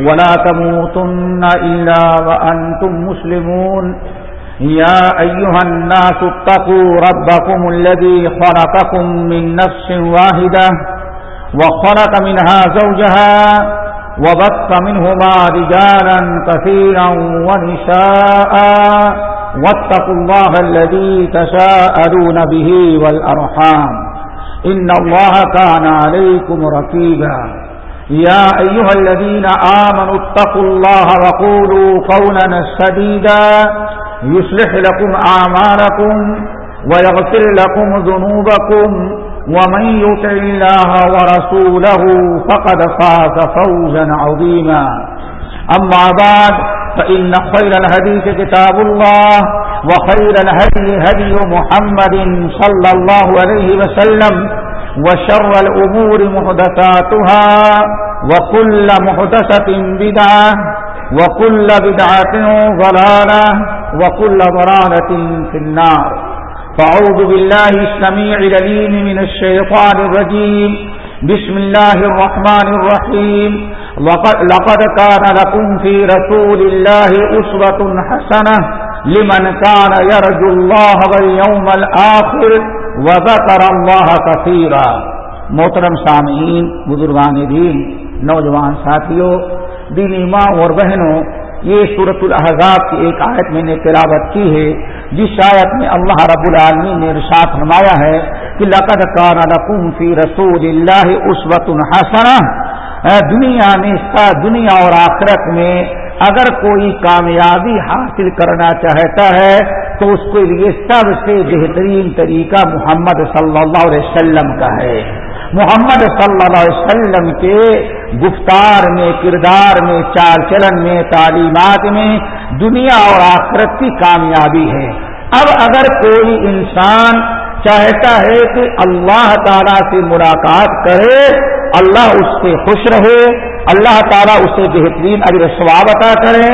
ولا تموتن إلا وأنتم مسلمون. يا أيها الناس اتقوا ربكم الذي خلقكم من نفس واحدة وخلق منها زوجها وبط منهما رجالا كثيرا ونساء. واتقوا الله الذي تساءلون به والأرحام. إن الله كان عليكم ركيبا. يا أيها الذين آمنوا اتقوا الله وقولوا قولا سديدا يصلح لكم أعمالكم ويغفر لكم ذنوبكم ومن يطع الله ورسوله فقد فاز فوزا عظيما. أما بعد، فإن خير الهديث كتاب الله وخير الهدي هدي محمد صلى الله عليه وسلم وشر الأمور محدثاتها وكل محدثة بدعة وكل بدعة ضلالة وكل ضلالة في النار. فأعوذ بالله السميع لليم من الشيطان الرجيم. بسم الله الرحمن الرحيم. لقد كان لكم في رسول الله أسوة حسنة لمن كان يرجو الله واليوم الآخر وذكر الله كثيرا. محترم سامعین، بزرگان دین، نوجوان ساتھیوں، دینی ماں اور بہنوں، یہ صورت الحضاب کی ایک آیت میں نے تلاوت کی ہے، جس آیت میں اللہ رب العالمین نے ارشاد فرمایا ہے کہ لقد کان لکم فی رسول اللہ اسوت الحسنہ دنیا میں دنیا اور آخرت میں اگر کوئی کامیابی حاصل کرنا چاہتا ہے تو اس کے لیے سب سے بہترین طریقہ محمد صلی اللہ علیہ وسلم کا ہے۔ محمد صلی اللہ علیہ وسلم کے گفتار میں، کردار میں، چار چلن میں، تعلیمات میں دنیا اور آخرت کی کامیابی ہے۔ اب اگر کوئی انسان چاہتا ہے کہ اللہ تعالی سے ملاقات کرے، اللہ اس سے خوش رہے، اللہ تعالیٰ اسے بہترین اگر ثواب عطا کرے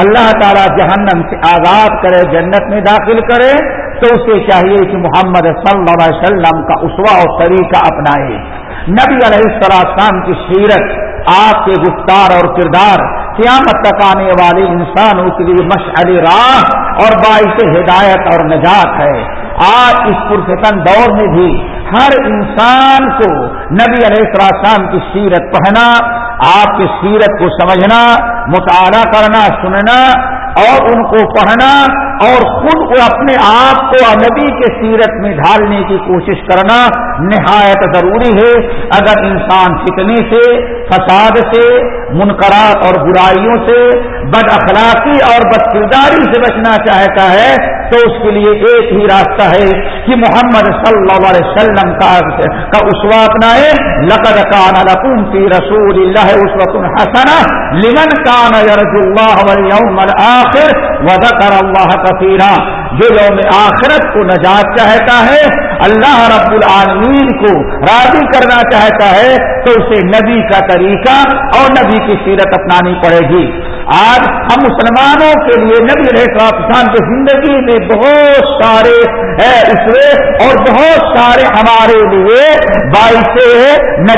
اللہ تعالیٰ جہنم سے آزاد کرے، جنت میں داخل کرے، تو اسے چاہیے کہ محمد صلی اللہ علیہ وسلم کا اسوا اور طریقہ اپنائے۔ نبی علیہ السلام کی سیرت، آپ کے گفتار اور کردار، قیامت تک آنے والے انسانوں کے لیے مشعل راہ اور باعث ہدایت اور نجات ہے۔ آج اس پرفتن دور میں بھی ہر انسان کو نبی علیہ السلام کی سیرت پڑھنا آپ کی سیرت کو سمجھنا مطالعہ کرنا سننا اور ان کو پڑھنا اور خود کو اپنے آپ کو نبی کے سیرت میں ڈھالنے کی کوشش کرنا نہایت ضروری ہے۔ اگر انسان فتنے سے، فساد سے منقرات اور برائیوں سے، بد اخلاقی اور بد کرداری سے بچنا چاہتا ہے، تو اس کے لیے ایک ہی راستہ ہے کہ محمد صلی اللہ علیہ وسلم کا اسوا اپنائے لقد کان لکم فی رسول اللہ اسوت حسنا لمن کان یرج اللہ والیوم الاخر وذکر اللہ کثیرا جو یوم آخرت کو نجات چاہتا ہے، اللہ رب العالمین کو راضی کرنا چاہتا ہے، تو اسے نبی کا طریقہ اور نبی کی سیرت اپنانی پڑے گی۔ آج ہم مسلمانوں کے لیے نبی رحسان کی زندگی میں بہت سارے اسرے اور بہت سارے ہمارے لیے باعث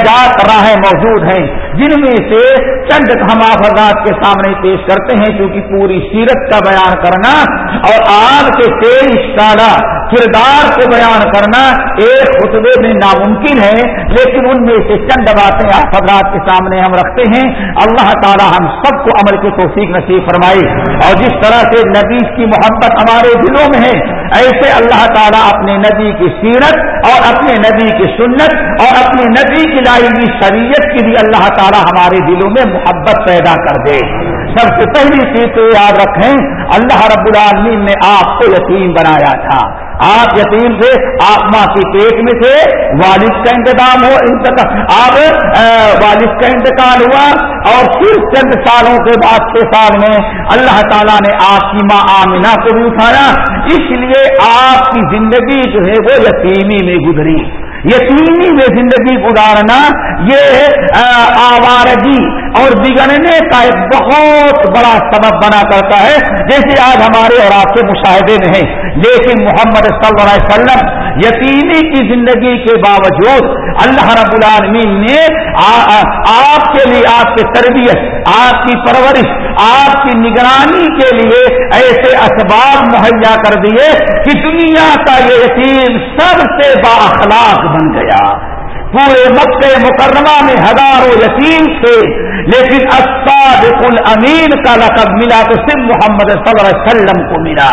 نجات راہیں موجود ہیں، جن میں سے چند ہم آفراد کے سامنے پیش کرتے ہیں کیونکہ پوری سیرت کا بیان کرنا اور آج کے تیئیس سالہ کردار کو بیان کرنا ایک خطبے میں ناممکن ہے، لیکن ان میں سے چند باتیں آفراد کے سامنے ہم رکھتے ہیں۔ اللہ تعالی ہم سب کو عمل کے توفیق نصیب فرمائی اور جس طرح سے نبی کی محبت ہمارے دلوں میں ہے ایسے اللہ تعالیٰ اپنے نبی کی سیرت اور اپنے نبی کی سنت اور اپنے نبی کی لائی ہوئی شریعت کی بھی اللہ تعالیٰ ہمارے دلوں میں محبت پیدا کر دے۔ سب سے پہلی چیز تو یاد رکھیں، اللہ رب العالمین نے آپ کو یتیم بنایا تھا۔ آپ یتیم تھے آپ ماں کے پیٹ میں تھے والد کا انتظام ہو، انتقال آپ والد کا انتقال ہوا اور پھر چند سالوں کے بعد چھ سال میں اللہ تعالیٰ نے آپ کی ماں آمینہ کو بھی اٹھایا اس لیے آپ کی زندگی جو ہے وہ یتیمی میں گزری۔ یتیمی میں زندگی گزارنا یہ آوارگی اور بگڑنے کا ایک بہت بڑا سبب بنا کرتا ہے۔ جیسے آج ہمارے اور آپ کے مشاہدے میں ہے لیکن محمد صلی اللہ علیہ وسلم یتیمی کی زندگی کے باوجود اللہ رب العالمین نے آپ کے لیے، آپ کی تربیت، آپ کی پرورش آپ کی نگرانی کے لیے ایسے اسباب مہیا کر دیے کہ دنیا کا یہ یتیم سب سے با اخلاق بن گیا۔ پورے مکہ مکرمہ میں ہزاروں یتیم تھے، لیکن اساد الامین کا لقب ملا تو صرف محمد صلی اللہ علیہ وسلم کو ملا۔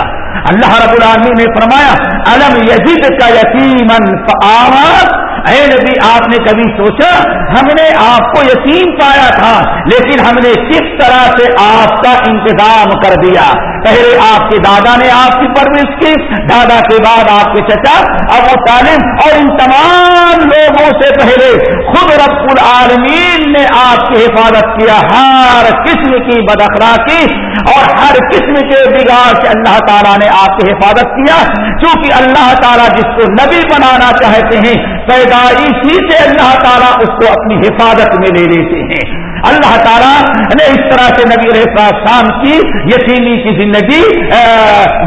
اللہ رب العالمین نے فرمایا علم یزید کا یتیمن آواز اے نبی، آپ نے کبھی سوچا؟ ہم نے آپ کو یقین پایا تھا، لیکن ہم نے کس طرح سے آپ کا انتظام کر دیا؟ پہلے آپ کے دادا نے آپ کی پرورش کی، دادا کے بعد آپ کے چچا ابو تعلیم اور ان تمام لوگوں سے پہلے خود رب العالمین نے آپ کی حفاظت کیا، ہر قسم کی بدخراقی اور ہر قسم کے بگاڑ سے اللہ تعالیٰ نے آپ کی حفاظت کیا۔ کیونکہ اللہ تعالیٰ جس کو نبی بنانا چاہتے ہیں پیدائشی سے اللہ تعالیٰ اس کو اپنی حفاظت میں لے لیتے ہیں۔ اللہ تعالیٰ نے اس طرح سے نبی رہتا شام کی، یتیمی کی زندگی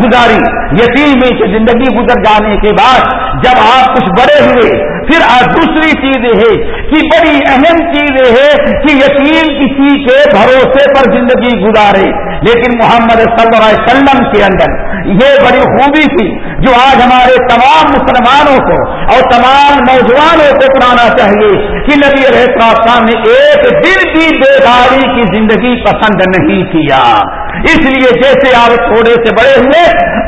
گزاری۔ یتیمی کی زندگی گزر جانے کے بعد جب آپ کچھ بڑے ہوئے، پھر دوسری چیز ہے کہ بڑی اہم چیز ہے کہ یتیم کسی کے بھروسے پر زندگی گزارے۔ لیکن محمد صلی اللہ علیہ وسلم کے اندر یہ بڑی خوبی تھی جو آج ہمارے تمام مسلمانوں کو اور تمام نوجوانوں کو اپنانا چاہیے کہ نبی السلام نے ایک دن کی بیداری کی زندگی پسند نہیں کیا۔ اس لیے جیسے آپ تھوڑے سے بڑے ہوئے،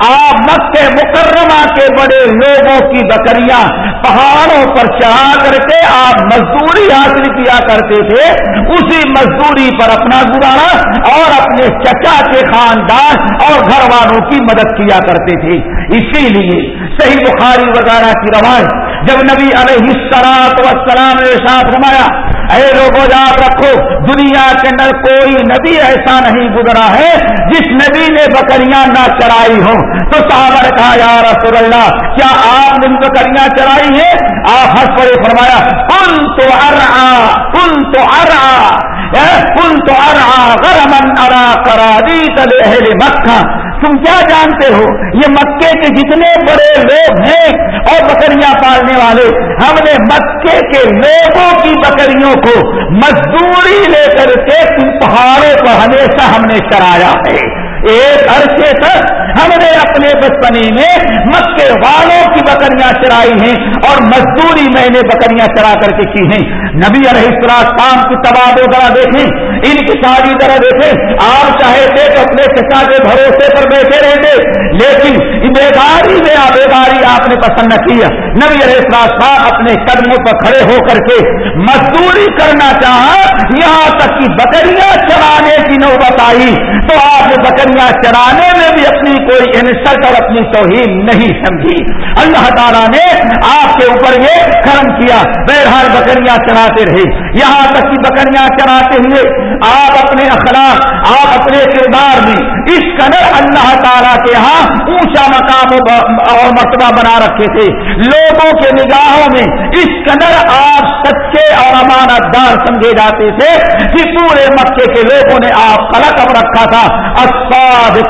آپ مکہ مکرمہ کے بڑے لوگوں کی بکریاں پہاڑوں پر چڑھا کر کے آپ مزدوری حاصل کیا کرتے تھے، اسی مزدوری پر اپنا گزارا اور اپنے چچا کے خاندان اور گھر والوں کی مدد کیا کرتے تھے۔ اسی لیے صحیح بخاری وغیرہ کی رواج جب نبی علیہ السلام نے ساتھ رمایا اے لوگوں یاد رکھو، دنیا کے اندر کوئی نبی ایسا نہیں گزرا ہے جس نبی نے بکریاں نہ چرائی ہوں۔ تو صحابہ نے کہا، یا رسول اللہ، کیا آپ نے بکریاں چرائی ہیں؟ آپ ہنس پڑے فرمایا کن تو ارا کن تو ارا کن تو ارا غرمن ارا کرا دی تلے مکہ۔ تم کیا جانتے ہو؟ یہ مکے کے جتنے بڑے لوگ ہیں اور بکریاں پالنے والے، ہم نے مکے کے لوگوں کی بکریوں کو مزدوری لے کر کے تم پہاڑوں کو ہمیشہ ہم نے چرایا ہے۔ ایک عرصے تک ہم نے اپنے بچپنی میں مکے والوں کی بکریاں چرائی ہیں اور مزدوری میں نے بکریاں چرا کر کے کی ہیں۔ نبی علیہ السلام کی تباہ ذرا دیکھیں، ان کی شادی ذرا دیکھیں۔ آپ چاہے تھے تو اپنے پتا کے بھروسے پر بیٹھے رہتے، لیکن بیداری میں بیداری آپ نے پسند نہ کیا۔ نبی علیہ السلام اپنے قدموں پر کھڑے ہو کر کے مزدوری کرنا چاہا، یہاں تک کہ بکریاں چرانے کی نوبت آئی۔ تو آپ نے بکریاں چرانے میں بھی اپنی کوئی انسلٹ اور اپنی توہین نہیں سمجھی۔ اللہ تعالیٰ نے آپ کے اوپر یہ کرم کیا۔ بہرحال بکریاں چراتے رہے۔ یہاں تک کہ بکریاں چراتے ہوئے آپ اپنے اخلاق، آپ اپنے کردار میں اس قدر اللہ تعالیٰ کے یہاں اونچا مقام اور مرتبہ بنا رکھے تھے۔ لوگوں کے نگاہوں میں اس قدر آپ سچے اور امانت دار سمجھے جاتے تھے کہ پورے مکے کے لوگوں نے آپ کا رقم رکھا تھا۔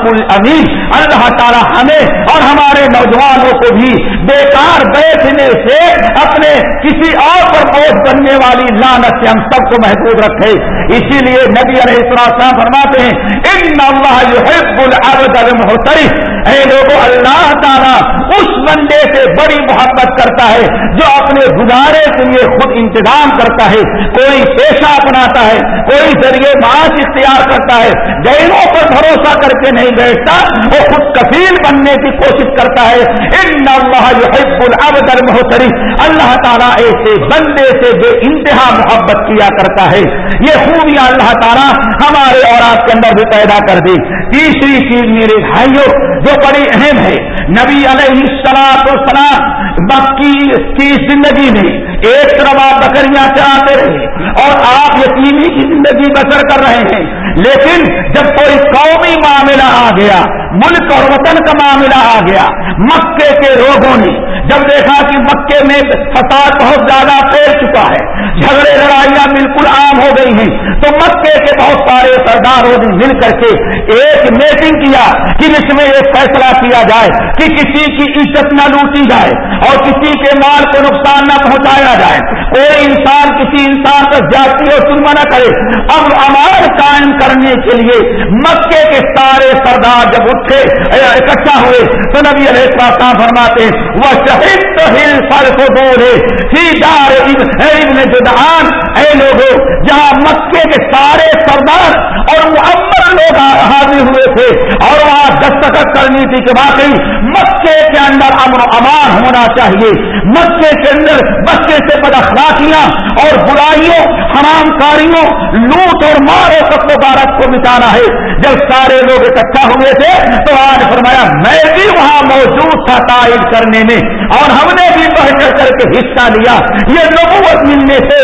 الامین۔ اللہ تعالی ہمیں اور ہمارے نوجوانوں کو بھی بیکار بیٹھنے سے اپنے کسی اور پر بوجھ بننے والی لانت سے ہم سب کو محفوظ رکھے۔ اسی لیے نبی علیہ السلام فرماتے ہیں، ان اللہ يحب العبد المحترف اے لوگوں اللہ تعالیٰ اس بندے سے بڑی محبت کرتا ہے جو اپنے گزارے کے لیے خود انتظام کرتا ہے، کوئی پیشہ اپناتا ہے، کوئی ذریعے معاش اختیار کرتا ہے۔ گہروں پر بھروسہ کر کے نہیں بیٹھتا، وہ خود کفیل بننے کی کوشش کرتا ہے ان اللہ العبد المحتری اللہ تعالیٰ ایسے بندے سے بے انتہا محبت کیا کرتا ہے۔ یہ خوبیاں اللہ تعالیٰ ہمارے اور آپ کے اندر بھی پیدا کر دی تیسری چیز میرے بھائیوں جو بڑی اہم ہے، نبی علیہ السلام سلام مکی کی زندگی میں ایک طرف آپ بکریاں چلاتے رہے اور آپ یتیمی کی زندگی بسر کر رہے ہیں۔ لیکن جب کوئی قومی معاملہ آ گیا، ملک اور وطن کا معاملہ آ گیا، مکے کے لوگوں نے جب دیکھا کہ مکے میں فساد بہت زیادہ پھیل چکا ہے، جھگڑے لڑائیاں بالکل عام ہو گئی ہیں، تو مکے کے بہت سارے سرداروں نے مل کر کے ایک میٹنگ کیا کہ جس میں ایک فیصلہ کیا جائے کہ کسی کی عزت نہ لوٹی جائے اور کسی کے مال کو نقصان نہ پہنچایا جائے۔ کوئی انسان کسی انسان پر جاتی اور سنما نہ کرے۔ اب امان قائم کرنے کے لیے مکے کے سارے سردار جب اٹھے اکٹھا ہوئے، تو نبی علیہ السلام فرماتے وہ شہید تو ہل فل کو بولے سیدار ابن جدعان، اے لوگوں جہاں مکے کے سارے سردار اور معمر لوگ حاضر ہوئے تھے اور وہاں دستخط کرنی تھی کہ واقعی مکے کے اندر امن و امان ہونا چاہیے۔ مکے کے اندر مکے سے بد اخلاقیاں اور برائیوں، حرام کاریوں، لوٹ اور مارو سب مبارک کو مٹانا ہے۔ جب سارے لوگ اکٹھا ہوئے تھے تو آج فرمایا میں بھی وہاں موجود تھا تائید کرنے میں اور ہم نے بھی بڑھ چڑھ کر کے حصہ لیا۔ یہ نبوت ملنے سے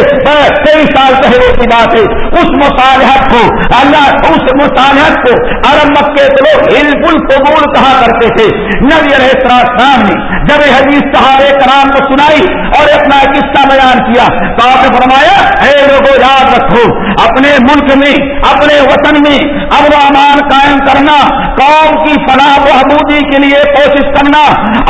کئی سال پہلے کی بات ہے۔ اس مصالحت کو، اللہ اس مصالحت کو ارب مکے کے لوگ بالکل قبول کہا کرتے تھے۔ نبی علیہ السلام نے جب یہ حدیث صحابہ کرام کو سنائی اور اپنا قصہ بیان کیا تو آپ نے فرمایا، اے لوگوں یاد رکھو، اپنے ملک میں، اپنے وطن میں، اب امان قائم کرنا، قوم کی فلاح بہبودی کے لیے کوشش کرنا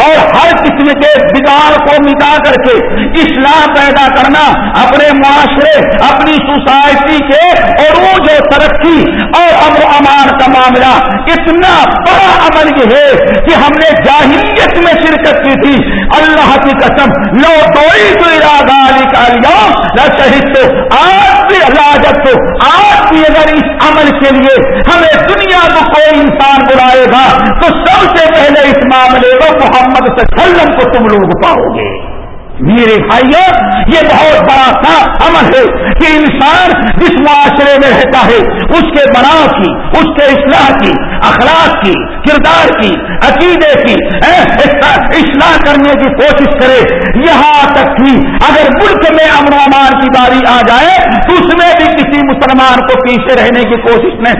اور ہر قسم کے بگاڑ کو مٹا کر کے اسلام پیدا کرنا، اپنے معاشرے، اپنی سوسائٹی کے عروج و ترقی اور امن و امان کا معاملہ۔ اتنا بڑا عمل یہ ہے کہ ہم نے جاہلیت میں شرکت کی تھی۔ اللہ کی قسم، لو دوئی تو ارادہ نکالیا نہ شہید تو، آج بھی لاجت تو، آج بھی اگر اس عمل کے لیے ہمیں دنیا کو کوئی انسان بلائے گا، تو سب سے پہلے اس معاملے کو محمد سلم کو تم لوگ پاؤ گے۔ میرے بھائیوں یہ بہت بڑا سا عمل ہے کہ انسان جس معاشرے میں رہتا ہے، اس کے بناؤ کی، اس کے اصلاح کی، اخلاق کی، کردار کی، عقیدے کی اصلاح کرنے کی کوشش کرے، یہاں تک کہ اگر ملک میں امن و امان کی باری آ جائے، تو اس میں بھی کسی مسلمان کو پیچھے رہنے کی کوشش میں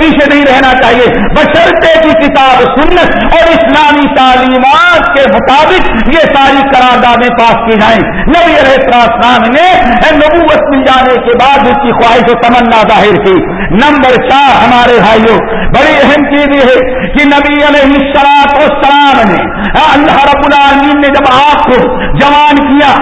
پیچھے نہیں رہنا چاہیے۔ بشرطے کی کتاب سنت اور اسلامی تعلیمات کے مطابق یہ ساری قرارداد پاس کی جائیں۔ نبی علیہ السلام نے نبوت مل جانے کے بعد اس کی خواہش و تمنا ظاہر کی۔ نمبر چار ہمارے بھائیوں، بڑی اہم چیز یہ ہے کہ نبی علیہ السلام السلام نے اللہ رب العالمین نے جب آپ کو جوان کیا،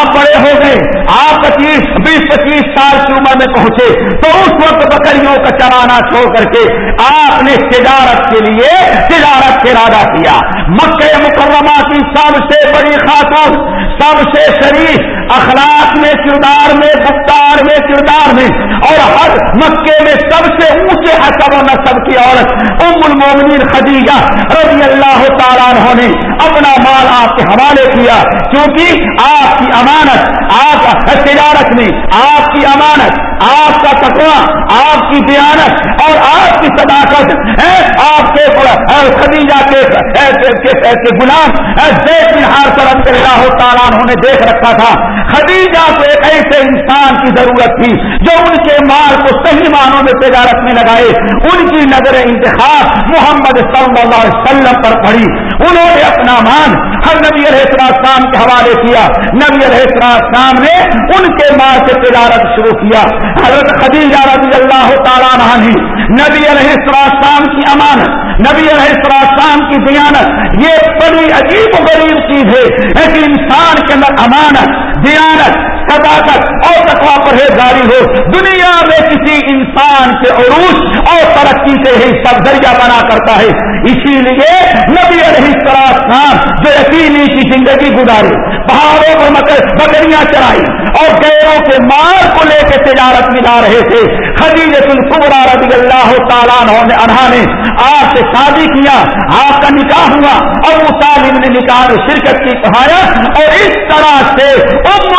آپ بڑے ہو گئے آپ پچیس، بیس، پچیس سال کی عمر میں پہنچے تو اس وقت بکریوں کا چلانا چھوڑ کر کے آپ نے تجارت کے لیے تجارت کا ارادہ کیا۔ مکہ مکرمہ کی سب سے بڑی خاتون، سب سے شریف اخلاق میں، کردار میں، گفتار میں، کردار میں۔ اور ہر مکے میں سب سے اونچے حسب و نصب کی عورت ام المومنین خدیجہ رضی اللہ تعالیٰ نے اپنا مال آپ کے حوالے کیا۔ کیونکہ آپ کی امانت، آپ تجارت میں آپ کی امانت، آپ کا تقوا آپ کی دیانت اور آپ کی صداقت آپ کے خدیجہ کے غلام دیکھ بہار طرف سے اللہ تعالیٰ انہوں نے دیکھ رکھا تھا۔ خدیجہ کو ایک ایسے انسان کی ضرورت تھی جو ان کے مال کو صحیح معنوں میں تجارت میں لگائے۔ ان کی نظر انتخاب محمد صلی اللہ علیہ وسلم پر پڑی۔ انہوں نے اپنا مان ہر نبی علیہ السلام کے حوالے کیا۔ نبی علیہ السلام نے ان کے مال سے تجارت شروع کیا۔ حضرت خدیجہ رضی اللہ تعالیٰ نے نبی علیہ السلام کی امانت، نبی علیہ السلام کی دیانت، یہ بڑی عجیب و غریب چیز ہے۔ کہ انسان کے اندر امانت دیانت صداقت اور تقوا پرہیزگاری ہو۔ دنیا میں کسی انسان کے عروج اور ترقی سے ہی سب ذریعہ بنا کرتا ہے۔ اسی لیے نبی علیہ السلام جو یقینی کی زندگی گزاری، پہاڑوں پر بکریاں چرائی اور گیروں کے مار کو لے کے تجارت ملا رہے تھے۔ خدیجت القبرا رضی اللہ تعالیٰ انہا نے آپ سے شادی کیا، آپ کا نکاح ہوا اور طالب نے نکاح شرکت کی کہایا اور اس طرح سے ام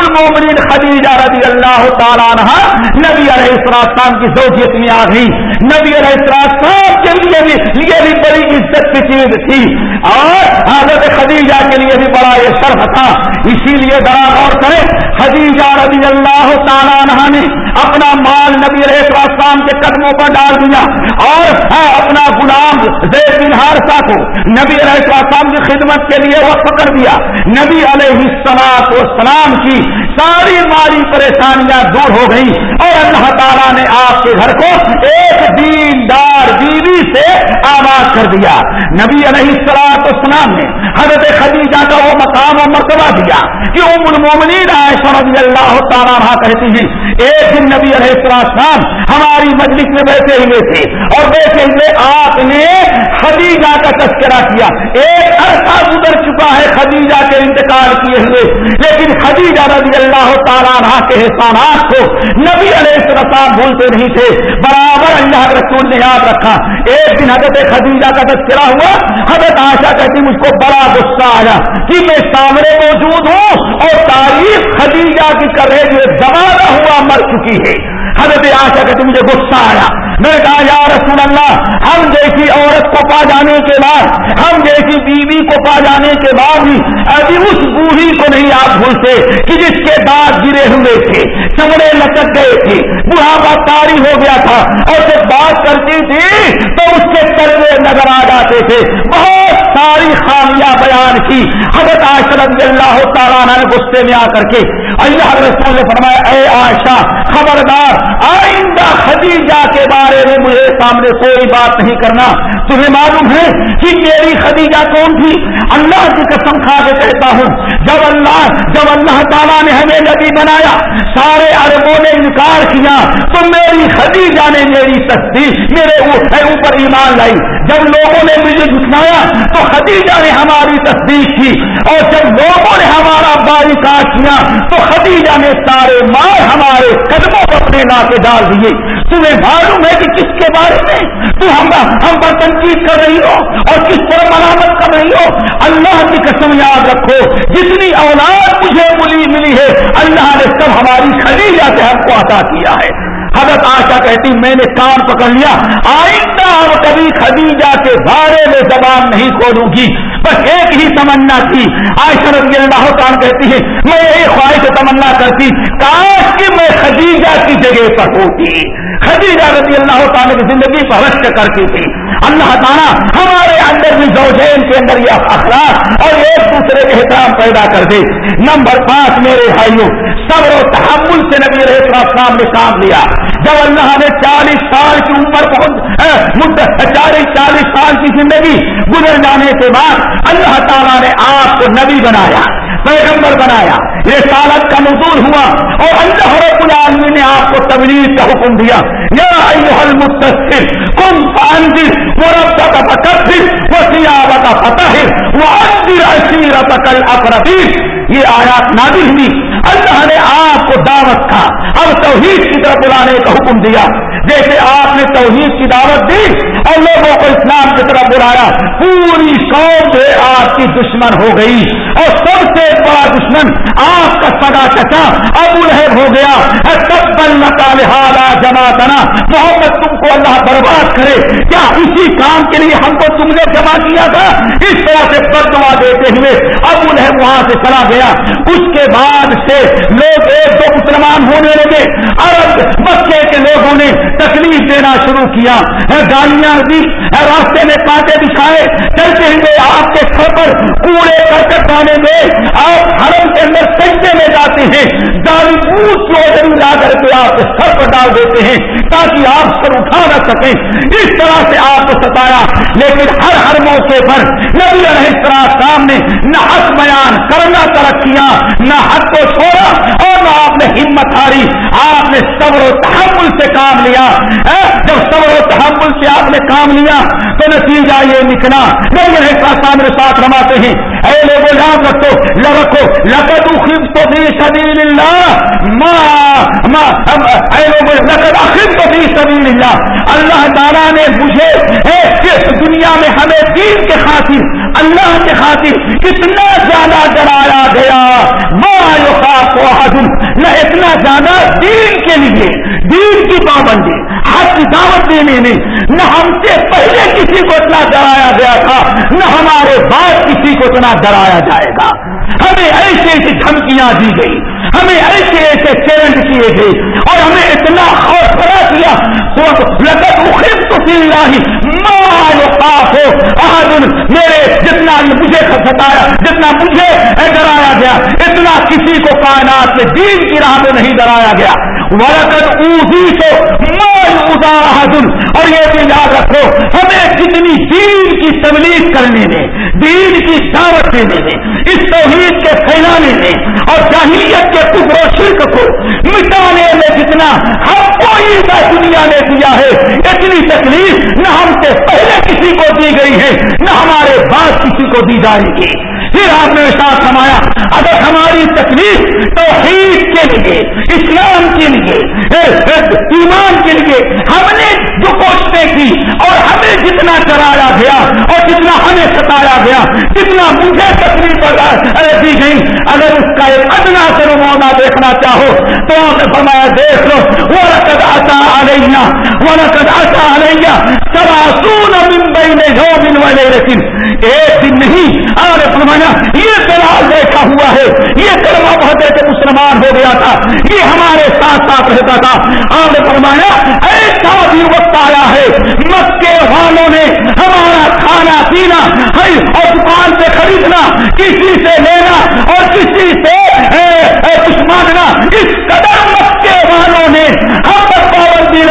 المومنین خدیجہ رضی اللہ تعالیٰ عنہ، نبی علیہ السلام کی زوجیت میں آ گئی۔ نبی علیہ السلام کے لیے بھی، یہ بھی بڑی عزت کی چیز تھی۔ اور حضرت خدیجہ کے لیے بھی بڑا یہ شرف تھا۔ اسی لیے ذرا غور کریں، خدیجہ رضی اللہ تعالیٰ عنہ نے اپنا مال نبی علیہ السلام کے قدموں پر ڈال دیا۔ اور اپنا غلام زید بن ہارسا کو نبی علیہ السلام کی خدمت کے لیے وہ پکڑ دیا۔ نبی علیہ السلام السلام کی ساری مالی پریشانیاں دور ہو گئی اور اللہ تعالیٰ نے آپ کے گھر کو ایک دیندار بیوی سے آباد کر دیا۔ نبی علیہ السلام السلام نے حضرت خدیجہ کا وہ مقام و مرتبہ دیا کہ ام المومنین عائشہ رضی اللہ تعالیٰ کہتی ہیں، ایک دن نبی علیہ السلام ہماری مجلس میں بیٹھے ہوئے تھے اور بیٹھے ہوئے آپ نے خدیجہ کا تذکرہ کیا۔ ایک عرصہ گزر چکا ہے خدیجہ کے انتقال کیے ہوئے، لیکن خدیجہ رضی اللہ تعالیٰ کے احسانات کو نبی علیہ السلام بھولتے نہیں تھے۔ برابر اللہ رسول نے یاد رکھا۔ ایک دن حضرت خدیجہ خدیجہ کا تذکرہ ہوا، حضرت آشا کہتی مجھ کو بڑا غصہ آیا کہ میں سامنے موجود ہوں اور تعریف خدیجہ کی کر رہے جو زمانہ ہوا، مر چکی ہے۔ حضرت آشا کہ مجھے غصہ آیا۔ میں نے کہا، یا رسول اللہ، ہم جیسی عورت کو پا جانے کے بعد، ہم جیسی بیوی کو پا جانے کے بعد بھی، ابھی اس بوڑھی کو نہیں آپ بھولتے کہ جس کے دانت گرے ہوئے تھے، چمڑے لچک گئے تھے۔ بڑھاپا تاری ہو گیا تھا اور جب بات کرتی تھی تو اس کے چلے نظر آ جاتے تھے بہت ساری خامیاں بیان کی حضرت رضی اللہ تعالیٰ نے غصے میں آ کر کے اللہ رسول نے فرمایا، اے عائشہ، خبردار، آئندہ خدیجہ کے بارے میں مجھے سامنے کوئی بات نہیں کرنا۔ تمہیں معلوم ہے کہ میری خدیجہ کون تھی؟ اللہ کی قسم کھا کے کہتا ہوں، جب اللہ جب اللہ تعالیٰ نے ہمیں نبی بنایا، سارے اربوں نے انکار کیا، تو میری خدیجہ نے میری تصدیق میرے اوپر ایمان لائی۔ جب لوگوں نے مجھے جھٹلایا، تو خدیجہ نے ہماری تصدیق کی۔ اور جب لوگوں نے ہمارا باری کاٹ کیا، تو خدیجہ نے سارے مار ہمارے قدموں پر اپنے لا کے ڈال دیے۔ تمہیں معلوم ہے کہ کس کے بارے میں تو ہم ہم پر تنقید کر رہی ہو اور کس پر ملامت کر رہی ہو۔ اللہ کی قسم یاد رکھو، جتنی اولاد مجھے ملی ملی ہے، اللہ نے سب ہماری خدیجہ سے ہم کو عطا کیا ہے۔ حضرت آشا کہتی، میں نے کام پکڑ لیا۔ آئندہ اور کبھی خدیجہ کے بارے میں زبان نہیں کھولوں گی۔ بس ایک ہی تمنا تھی۔ عائشہ رضی اللہ تعالیٰ کہتی ہے میں یہی خواہش تمنا کرتی، کاش کہ میں خدیجہ کی جگہ پر ہوتی۔ خدیجہ رضی اللہ تعالیٰ کی زندگی پر رشک کرتی تھی۔ اللہ تعالیٰ ہمارے اندر بھی زوجین کے اندر یہ اخلاق اور ایک دوسرے کے احترام پیدا کر دے۔ نمبر پانچ، میرے بھائیوں، صبر و تحمل سے نبی رہے السلام نے کام لیا۔ جب اللہ نے چالیس سال کی عمر پہنچ چالیس چالیس سال کی زندگی گزر جانے کے بعد اللہ تعالیٰ نے آپ کو نبی بنایا۔ پیغمبر بنایا. یہ سالت کا نزول ہوا اور اللہ رب العالمین نے آپ کو تبلیغ کا حکم دیا. یا المتصر کم فاندر وہ رب کا فکر وہ سیاوت فتح وہ اندر عشیرت کل یہ آیات نادر ہوئی. اللہ نے آپ کو دعوت تھا اب توحید کی طرف بلانے کا حکم دیا. جیسے آپ نے توحید کی دعوت دی اور لوگوں کو اسلام کی طرف بلایا، پوری قوم سے آپ کی دشمن ہو گئی۔ اور سب سے بڑا دشمن آپ کا سگا چچا ابو لہب ہو گیا۔ سب بن کا دنا جمع محمد کو اللہ برباد کرے، کیا اسی کام کے لیے ہم کو تم نے جمع کیا تھا؟ اس طرح سے بدوا دیتے ہوئے ابو لہب وہاں سے چلا گیا۔ اس کے بعد سے لوگ ایک دو مسلمان ہونے لگے۔ عرب بچے کے لوگوں نے تکلیف دینا شروع کیا۔ گالیاں دی راستے میں کانٹے دکھائے چلتے ہوئے آپ کے سر پر کوڑے، کرکٹ پانے میں آپ حرم کے اندر سجدے میں جاتے ہیں۔ داری پوچھ چودھری لا کر کے آپ کے سر پر ڈال دیتے ہیں تاکہ آپ سر اٹھا نہ سکیں۔ اس طرح سے آپ کو ستایا، لیکن ہر ہر موقع پر نبی علیہ السلام نے نہ حق بیان کرنا ترقیاں نہ حق کو چھوڑا اور نہ آپ نے ہمت ہاری۔ آپ نے صبر و تحمل سے کام لیا۔ جب صبر و تحمل سے آپ نے کام لیا تو نتیجہ یہ نکلا۔ نبی علیہ السلام میرے ساتھ رواتے ہیں، اے لوگ یاد رکھو رکھو لقد اخبت فی سبیل اللہ ما ما، اے لوگ لقد اخبت فی سبیل اللہ اللہ تعالیٰ نے مجھے دنیا میں ہمیں دین کے خاطر، اللہ کے خاطر کتنا زیادہ ڈرایا گیا۔ نہ اتنا زیادہ دین کے لیے، دین کی پابندی، حق کی دعوت دینے میں۔ نہ ہم سے پہلے کسی کو اتنا ڈرایا گیا تھا، نہ ہمارے بعد کسی کو اتنا ڈرایا جائے گا۔ ہمیں ایسے ایسی دھمکیاں دی گئی۔ ہمیں ایسے ایسے چیلنج کیے گئے اور ہمیں اتنا حوصلہ کیا میرے جتنا مجھے ستایا، جتنا مجھے ڈرایا گیا، اتنا کسی کو کائنات کے دین کی راہ میں نہیں ڈرایا گیا۔ ورکت اوزی کو مان اور یہ بھی یاد رکھو، ہمیں جتنی دین کی تبلیغ کرنے میں دین کی دعوت دینے میں اس توحید کے پھیلانے میں اور جاہلیت کے کفر و شرک کو مٹانے میں جتنا ہم کوئی دنیا نے دیا ہے، اتنی تکلیف نہ ہم سے پہلے کسی کو دی گئی ہے، نہ ہمارے بعد کسی کو دی جائے گی پھر آپ نے ساتھ سمایا اگر ہماری تکلیف توحید کے لیے، اسلام ایمان کے لیے ہم نے جو کوششیں کی اور ہمیں جتنا چرایا گیا اور جتنا ہمیں ستایا گیا، جتنا مجھے تکلیف دی گئی جی اگر اس کا ایک ادنا سے نمونہ دیکھنا چاہو تو آپ فرمایا، دیکھ لو وہ رقد آتا آ رہی وہ رقد آتا آ رہی سب آسون ممبئی میں جو من والے لیکن ایک دن نہیں اور فرمایا، یہ دلال دیکھا ہوا ہے، یہ کلمہ پڑھتے تھے مسلمان ہو گیا تھا، یہ ہمارے ساتھ ساتھ رہتا تھا۔ آپ فرمایا، ایسا بھی وقت آیا ہے، مکے والوں نے ہمارا کھانا پینا اور دکان سے خریدنا، کسی سے لینا اور کسی سے کچھ مانگنا اس قدر مکے والوں نے ہم پر پابندی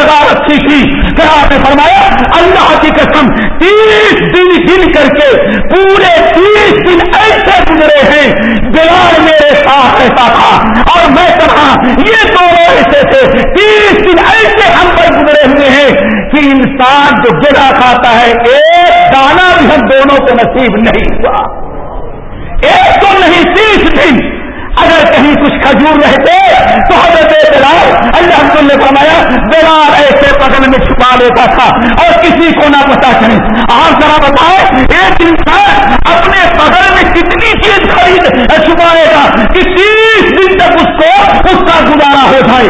لگا رکھی تھی۔ پھر آپ نے فرمایا، اللہ کی قسم، تیس دن گن کر کے پورے تیس دن ایسے گزرے ہیں بلال میرے ساتھ ایسا تھا۔ اور میں کہا یہ دونوں ایسے تھے۔ تیس دن ایسے ہم پر گزرے ہوئے ہیں کہ انسان جو جگہ کھاتا ہے، ایک دانا بھی ہم دونوں کو نصیب نہیں ہوا۔ ایک تو نہیں، تیس دن۔ اگر کہیں کچھ کھجور رہتے تو حضرت بلال اللہ حسن نے فرمایا، بلال ایسے پگل میں چھپا لیتا تھا اور کسی کو نہ پتا چلے۔ آپ ذرا بتائے ایک انسان اپنے پگل میں کتنی چیز خرید چھپائے گا کہ تیس دن تک اس کو اس کا گزارا ہو جائے۔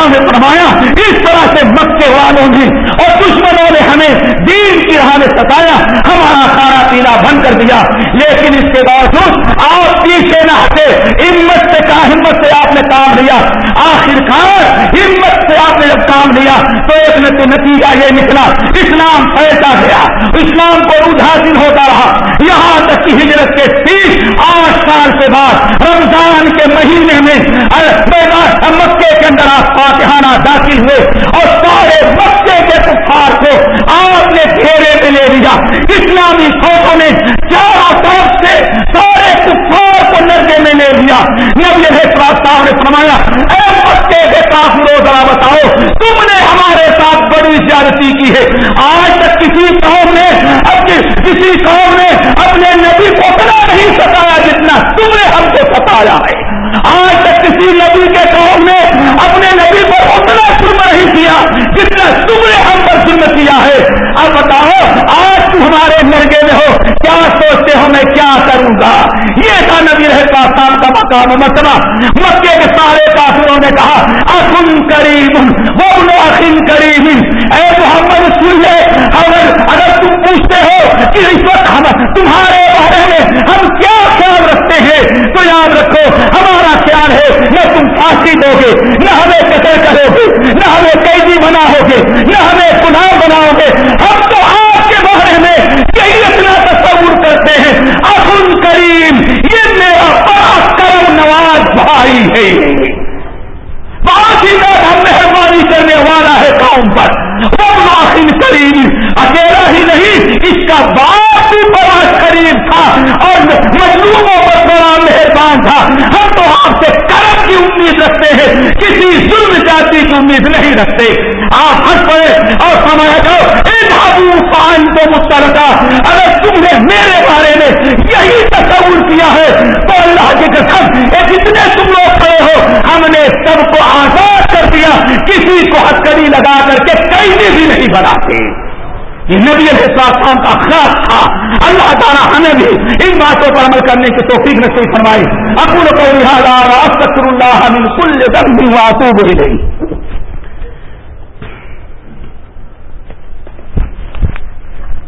آپ نے فرمایا، اس طرح سے مکے والوں نے اور دشمنوں نے ہمیں دین کی راہ میں ستایا ہمارا کھانا پینا بند کر دیا۔ لیکن اس کے باوجود آپ پیچھے نہ ہٹے، ہمت سے کہا، ہمت سے آپ نے کام لیا۔ آخر کار ہمت سے آپ نے جب کام لیا، تو ایک نتیجہ یہ نکلا، اسلام پھیلتا گیا۔ اسلام کو روز حاصل ہوتا رہا۔ یہاں تک کہ ہجرت کے تیس آٹھ سال کے بعد، رمضان کے مہینے میں مکے کے اندر آپ فاتحانہ داخل ہوئے اور سارے مکے کے کفار کو گھیرے میں لے لیا اسلامی فوجوں نے چاروں طرف سے سارے کفار کو نرجے میں لے لیا نبی ہے صاحب نے فرمایا اے مکے کے کافروں ذرا بتاؤ تم نے ہمارے ساتھ بڑی زیادتی کی ہے آج تک کسی قوم نے کسی قوم نے اپنے نبی کو اتنا نہیں ستایا جتنا تم نے ہم کو ستایا ہے آج تک کسی نبی کے قوم نے اپنے نبی پر اتنا ظلم نہیں کیا جتنا تم نے ہم پر ظلم کیا ہے اب بتاؤ آج تم ہمارے مرگے میں ہو کیا سوچتے ہو میں کیا کروں گا یہ تھا نبی کا مقام مرتبہ مکے کے سارے کافروں نے کہا اخن کریم وہ اخن کریم اے محمد سن اگر اگر تم پوچھتے ہو کہ اس وقت ہم تمہارے بارے میں ہم کیا خیال رکھتے ہیں، تو یاد رکھو، ہمارا خیال ہے، نہ تم پھانسی دو گے نہ ہمیں قتل کرو گے، نہ ہمیں قیدی بناؤ گے، نہ ہمیں گناہ بناؤ گے۔ ہم تو آپ کے بارے میں یہی اتنا تصور کرتے ہیں۔ اخن کریم یہ میرا بڑا کرم نواز بھائی ہے۔ بہت ہی زیادہ مہربانی کرنے والا ہے قوم پر۔ وہ کریم اکیلا ہی نہیں، اس کا باپ بھی بڑا قریب تھا اور مجلوموں پر بڑا مہربان تھا۔ ہم تو آپ سے کرم کی امید رکھتے ہیں۔ کسی ظلم جاتی کی امید نہیں رکھتے۔ آپ ہنس پڑے اور سمجھ جاؤ ان پان تو مسترکہ اگر تم نے میرے بارے میں یہی تصور کیا ہے جتنے تم لوگ کھڑے ہو، ہم نے سب کو آزاد کر دیا۔ کسی کو ہتکڑی لگا کر کے کہیں بھی نہیں بناتے۔ یہ نبی علیہ السلام کا خلاف تھا۔ اللہ تعالیٰ ہمیں بھی ان باتوں پر عمل کرنے کی توفیق نصیب فرمائی اکول کو لہٰذا اللہ کل ذنب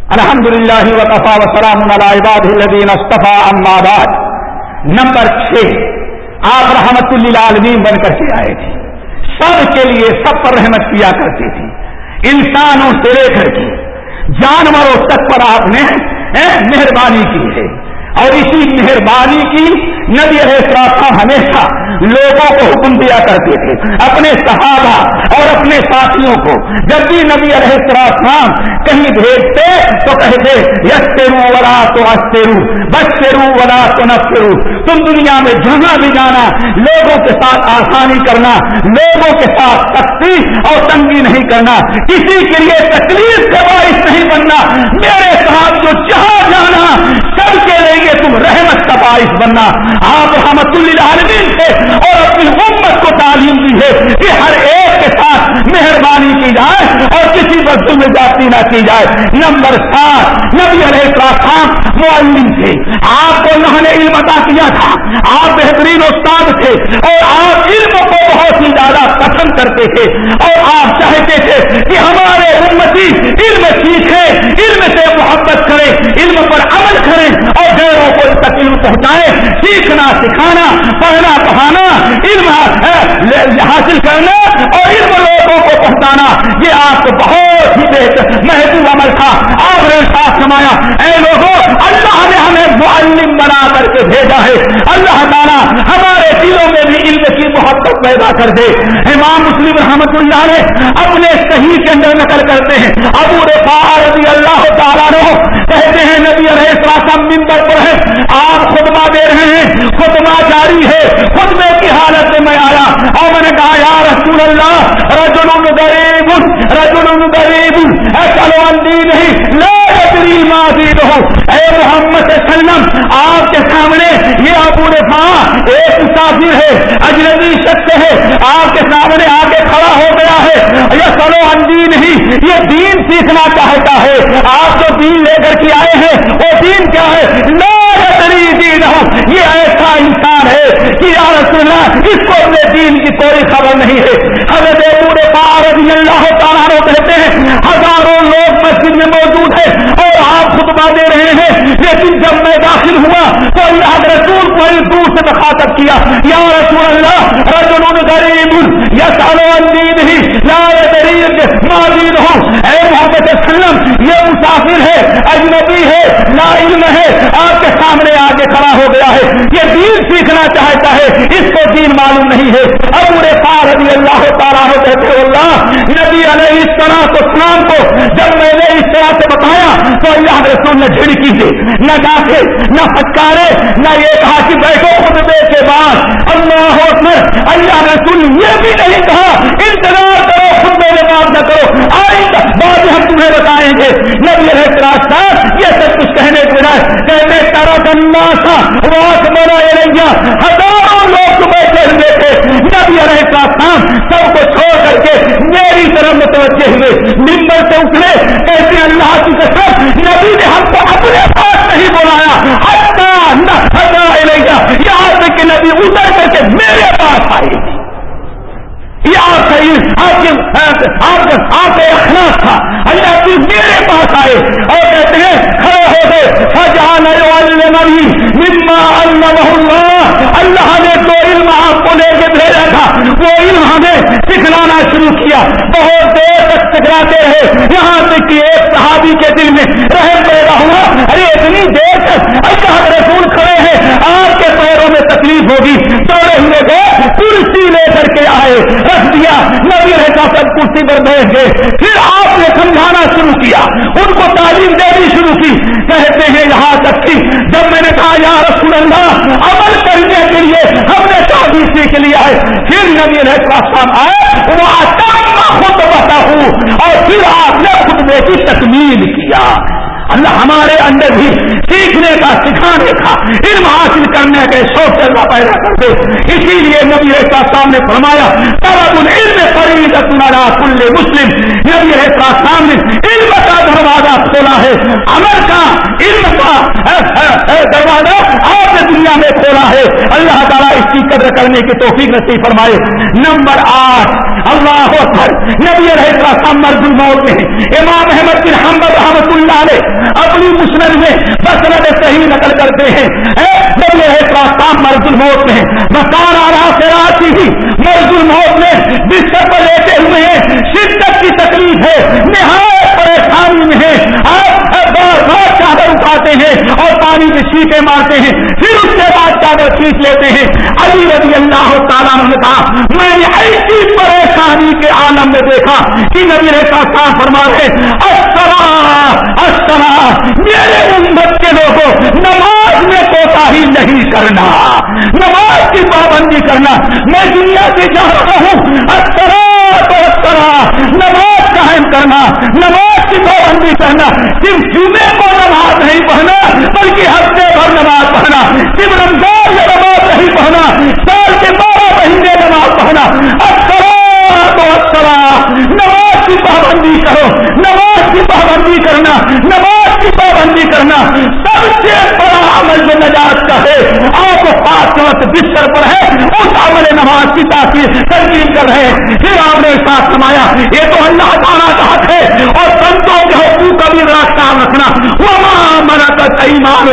الحمد للہ وطفا وسلام الدین اصطفیٰ اماد نمبر چھ۔ آپ رحمت اللہ بن کر کے آئے تھے۔ سب کے لیے سب پر رحمت کیا کرتی تھی انسانوں سے لے کر کے۔ جانوروں تک پر آپ نے مہربانی کی ہے۔ اور اسی مہربانی کی نبی السلام ہمیشہ لوگوں کو حکم دیا کرتے تھے، اپنے صحابہ اور اپنے ساتھیوں کو۔ جب بھی نبی علیہ السلام کہیں بھیجتے تو کہتے یس تیرو ولا تو استرو بس تیرو ولا تو نفرو۔ تم دنیا میں جہاں بھی جانا، لوگوں کے ساتھ آسانی کرنا، لوگوں کے ساتھ سختی اور تنگی نہیں کرنا۔ کسی کے لیے تکلیف کا باعث نہیں بننا۔ میرے ساتھ جو جہاں جانا سب کے لیے تم رحمت کا باعث بننا۔ آپ رحمت العالمین تھے اور اپنی امت کو تعلیم دی ہے کہ ہر ایک کے ساتھ مہربانی کی جائے اور کسی پر ظلم جاتی نہ کی جائے۔ نمبر سات، نبی علیہ السلام معلم تھے۔ آپ کو اللہ نے علم عطا کیا تھا۔ آپ بہترین استاد تھے اور آپ علم کو بہت ہی زیادہ پسند کرتے تھے۔ اور آپ چاہتے تھے کہ ہمارے امتی علم سیکھے علم سے محبت کرے علم پر عمل کریں اور غیروں کو تک پہنچائے، سیکھنا، سکھانا، پڑھنا، پڑھانا، علم حاصل کرنا اور علم لوگوں کو پہنچانا۔ یہ آپ کو بہت ہی بہتر محبوب عمل تھا۔ آپ نے ساتھ سمایا اے لوگوں، اللہ نے ہمیں معلم بنا کر کے بھیجا ہے اللہ تعالیٰ ہمارے دلوں میں بھی علم کی محبت پیدا کر دے امام مسلم رحمت اللہ نے اپنے صحیح کے اندر نقل کرتے ہیں۔ ابو رضی اللہ تعالیٰ کہتے ہیں، نبی علیہ السلام ممبر پر ہے آپ خطبہ دے رہے ہیں۔ خطبہ جاری ہے۔ خطبے کی حالت میں میں آیا۔ اور میں نے کہا، یا رسول اللہ رجل غریب رجل غریب۔ چلو اندی نہیں۔ لا یدری ما اے محمد وسلم، آپ کے سامنے یہ ابو رفا ایک مسافر ہے، اجنبی شخص ہے۔ آپ کے سامنے آ کے کھڑا ہو گیا ہے۔ یہ چلو اندی نہیں، یہ دین سیکھنا چاہتا ہے۔ آپ جو دین لے کر کے آئے ہیں، وہ دین کیا ہے؟ لا یہ ایسا انسان ہے کہ یا رسول اللہ، اس کو اپنے دین کی کوئی خبر نہیں ہے۔ حضرت پورے رضی اللہ تعالیٰ کہتے ہیں ہزاروں لوگ مسجد میں موجود ہیں اور آپ خطبہ دے رہے ہیں لیکن جب میں داخل ہوا تو اللہ رسول دور سے مخاطب کیا، یا رسول اللہ، رجل غریب یا سالو اندین ہی لا دریج معذین ہو اے محمد صلی اللہ علیہ وسلم، یہ مسافر ہے، اجنبی ہے، لا علم ہے، آپ کے سامنے آگے کھڑا ہو گیا ہے۔ یہ دین سیکھنا چاہتا ہے، اس کو دین معلوم نہیں ہے۔ ابو رفار رضی اللہ تعالیٰ کہتے اللہ، نبی علیہ اس طرح کو اسلام کو جب میں نے اس طرح سے بتایا تو اللہ رسول نے جھڑکی سے نہ ڈاکے نہ پھٹکارے، نہ یہ کہا کہ بیٹھو خطبے کے بعد۔ اللہ اکبر اللہ رسول، یہ بھی نہیں کہا، انتظار کرو، خود میرے بات نہ کرو۔ آئندہ بات ہم تمہیں بتائیں گے۔ نبی علیہ السلام یہ سب کچھ کہنے کے بجائے کہتے کرا کرنا تھا واس بنا ہزاروں لوگ ہوئے تھے نبی علیہ السلام سب کو چھوڑ کر کے میری طرف متوجہ ہوئے۔ ممبر سے اترے کہتے، اللہ کی قسم، نبی نے ہم کو اپنے پاس نہیں بلایا۔ یہاں تک کہ نبی اتر کر کے میرے پاس آئی۔ یہ آپ کا آپ کا اخلاق تھا۔ اللہ کی میرے پاس آئے۔ اور کہتے ہیں، کھڑے ہو گئے۔ فجان نبی مما اللہ نے تو علم آپ کو لے کے بھیجا تھا وہ علم ہمیں سکھلانا شروع کیا بہت دیر رہے۔ یہاں تک کہ ایک صحابی کے دل میں رحم پیدا ہوا۔ ارے، اتنی دیر تک اللہ رسول کھڑے ہیں۔ آپ کے پیروں میں تکلیف ہوگی۔ دوڑے ہوئے گئے، کرسی لے کر کے آئے۔ رکھ دیا، نبی رہتا سب کرسی پر بیٹھ گئے۔ پھر آپ نے سمجھانا شروع کیا۔ ان کو تعلیم دینی شروع کی۔ کہتے ہیں یہاں تک کی جب میں نے کہا، یا رسول اللہ، عمل کرنے کے لیے ہم نے تعلیم سیکھ لیا ہے پھر نبی رہتا صاحب آئے، وہ خود بتا ہوں۔ اور پھر آپ نے خطبے کی تکمیل کیا۔ اللہ ہمارے اندر بھی سیکھنے کا، سکھانے کا علم حاصل کرنے کے شوق سے اللہ پیدا کر دے اسی لیے نبی کا سامنے فرمایا تب علم فرید کل مسلم۔ نبی کا سامنے علم کا دروازہ کھولا ہے۔ عمل کا علم کا دروازہ آپ نے دنیا میں کھولا ہے اللہ تعالیٰ اس کی قدر کرنے کی توفیق نصیب فرمائے۔ نمبر آٹھ، اللہ اکبر، نبی رہے مرد الموت میں، امام احمد بن حمد رحمت اللہ علیہ اپنی مسلم میں بسرت صحیح نقل کرتے ہیں۔ اے نبی رہے مرد الموت میں، مکان آرا سے آتی ہی مرد الموت میں بستر پر لیتے ہوئے ہیں۔ شدت کی تکلیف ہے، نہایت پریشانی میں ہے چادر اٹھاتے ہیں اور پانی میں چھینکے مارتے ہیں۔ پھر اس کے بعد چادر کھینچ لیتے ہیں۔ علی رضی اللہ تعالیٰ نے کہا، میں نے ایسی پریشانی کے عالم میں دیکھا کہ نبی رہتا صاف فرما رہے میرے امت کے لوگوں، نماز میں کوتا ہی نہیں کرنا، نماز کی پابندی کرنا، میں دنیا سے جا رہا ہوں اکثرا تو اکثرا نماز قائم کرنا، نماز کی پابندی کرنا صرف جمعے کو نماز نہیں پڑھنا، بلکہ ہفتے بھر نماز پڑھنا صرف رمضان میں نماز نہیں پڑھنا، سال کے بارہ مہینے نماز پڑھنا اکثرا تو اکثرا نماز کی پابندی کرو، نماز کی پابندی کرنا، نماز کی پابندی کرنا، سب سے بڑا عمل جو نجات کا ہے، آپ پانچ وقت بستر پر ہے، اس عمل نماز کی تاثیر کر رہے ہیں پھر آپ نے ساتھ سمایا یہ تو اللہ تعالیٰ کا حق ہے، اور سنتوں کے حقوق کا بھی راستہ رکھنا۔ وہ کر ایمان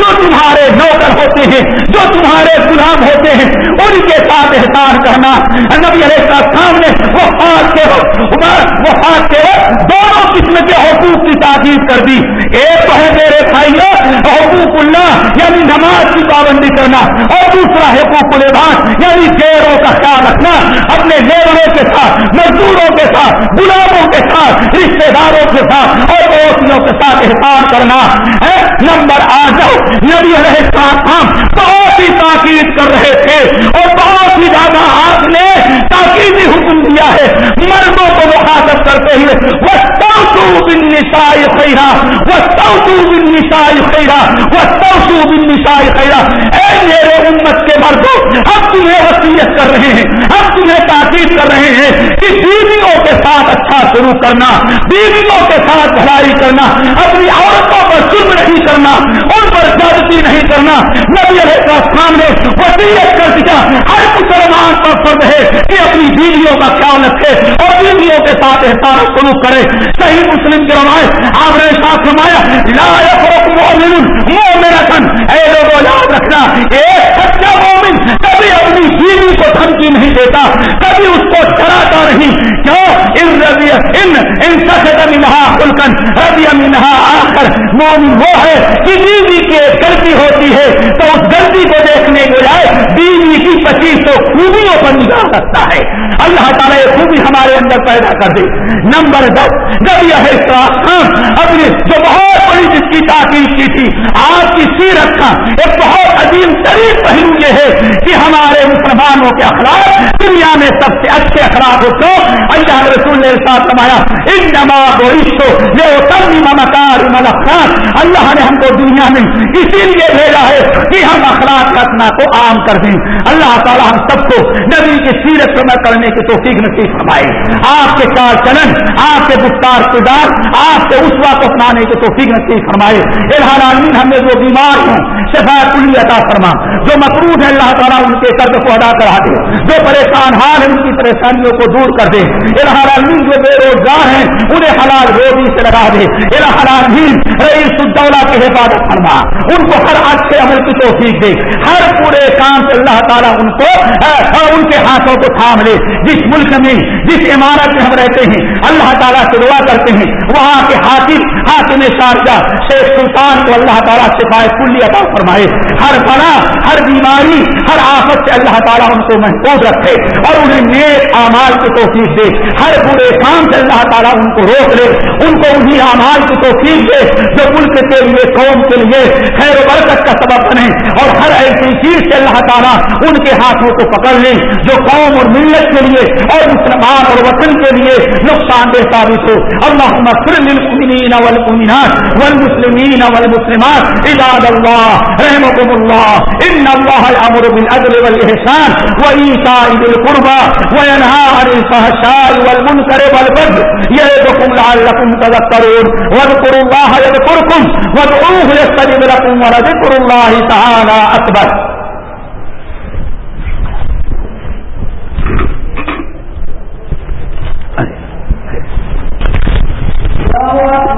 جو تمہارے نوکر ہوتے ہیں، جو تمہارے غلام ہوتے ہیں، ان کے ساتھ احسان کرنا۔ نبی علیہ السلام نے وہ خاص کے وہ خاص کے دونوں قسم کے حقوق کی تعریف کر دی۔ ایک تو ہے میرے بھائیوں، حقوق اللہ یعنی نماز کی پابندی کرنا۔ اور دوسرا حقوق الباس یعنی شیروں کا خیال رکھنا۔ اپنے لیبروں کے ساتھ، مزدوروں کے ساتھ، غلاموں کے ساتھ رشتے داروں کے ساتھ اور پڑوسیوں کے ساتھ احسان کرنا۔ ہے نمبر آ جاؤ، نبی علیہ السلام بہت ہی تاکید کر رہے تھے اور بہت ہی زیادہ آپ نے تاکیدی حکم دیا ہے۔ مردوں کو مخاطب کرتے ہوئے وہ بن نسائی خیرا وہ بن نسائی خیرا وہ بن نسائی خیرا اے میرے امت کے مردوں ہم تمہیں وسیعت کر رہے ہیں، ہم تمہیں تاکید کر رہے ہیں کہ بیویوں کے ساتھ اچھا شروع کرنا، بیویوں کے ساتھ بھلائی کرنا، اپنی عورتوں پر ظلم نہیں کرنا، ان پر زیادتی نہیں کرنا۔ نبی علیہ السلام نے وسیعت کر دیا، ہر مسلمان پر فرد ہے کہ اپنی بیویوں کا خیال رکھے اور بیویوں کے ساتھ احسان سلوک کرے۔ صحیح مسلم کی روایت آپ نے ساتھ فرمایا لائق مومن مومن اے لوگوں، یاد رکھنا، ایک کبھی اپنی بیوی کو دھمکی نہیں دیتا، کبھی اس کو ڈراتا نہیں۔ کیوں؟ ان ربی ان ان سخت منہا خلقن ربی منہا آخر۔ مومن وہ ہے کہ بیوی کی ایک غلطی ہوتی ہے تو اس غلطی کو دیکھنے کے جائے بیوی کی پچیس سو خوبیوں پر نگاہ رکھتا ہے۔ اللہ تعالیٰ یہ خوبی ہمارے اندر پیدا کر دے۔ نمبر دس جب یہ اپنی جو بہت بڑی جس کی تاکید کی تھی آپ کی کا ایک بہت عظیم ترین پہلو یہ ہے کہ ہمارے مسلمانوں کے اخلاق دنیا میں سب سے اچھے اخلاق ہو تو اللہ رسول نے ساتھ سمایا ان نماز و عشو لے ممکار ملکان اللہ نے ہم کو دنیا میں اسی لیے بھیجا ہے کہ ہم اخلاق رکھنا کو عام کر دیں۔ اللہ تعالیٰ ہم سب کو نبی کی سیرت میں کرنے کی توفیق نصیب فرمائے۔ آپ کے چار چلن آپ کے گفتار کردار، آپ کے اسوا کو اپنانے کی توفیق نصیب فرمائے۔ الحال عالمین ہم نے جو بیمار ہوں شفا کلی عطا فرما۔ جو مقروض ہے اللہ تعالیٰ ان کے قرض کو ادا کرا دے جو پریشان حال ہے ان کی پریشانیوں کو دور کر دے۔ الحال جو بے روزگار ہیں، انہیں حلال روزی سے لگا دے۔ الحال رئیس الدولہ کی حفاظت فرما۔ ان کو ہر اچھے عمل کی توفیق دے۔ ہر پورے کام سے اللہ تعالیٰ ان کو ہاں، ان کے ہاتھوں کو تھام لے۔ جس ملک میں جس عمارت میں ہم رہتے ہیں، اللہ تعالیٰ سے دعا کرتے ہیں، وہاں کے حاکم حاکم شارجہ، شیخ سلطان کو اللہ تعالیٰ شفایت کلی عطا فرمائے۔ ہر بنا ہر بیماری، ہر آفت سے اللہ تعالیٰ ان کو محفوظ رکھے اور انہیں نیک اعمال کی توفیق دے۔ ہر برے کام سے اللہ تعالیٰ ان کو روک لے، ان کو انہیں اعمال کی توفیق دے جو ملک کے لیے، قوم کے لیے خیر و برکت کا سبب بنے۔ اور ہر ایسی چیز سے اللہ تعالیٰ ان کے ہاتھوں کو پکڑ لیں جو قوم اور ملت کے لیے اور مسلمان ایمان اور وطن کے لیے نقصان دہ ثابت ہو۔ اللہ للمؤمنین والمؤمنات والمسلمین والمسلمات، عباد اللہ رحمكم اللہ، ان اللہ امر بالعدل والاحسان وایتاء ذی القربى وینهى عن الفحشاء والمنکر والبغي یعظکم لعلکم تذکرون۔ واذکروا اللہ یذکرکم، وادعوه يستجب لكم ولذکر اللہ تعالی اکبر۔ اور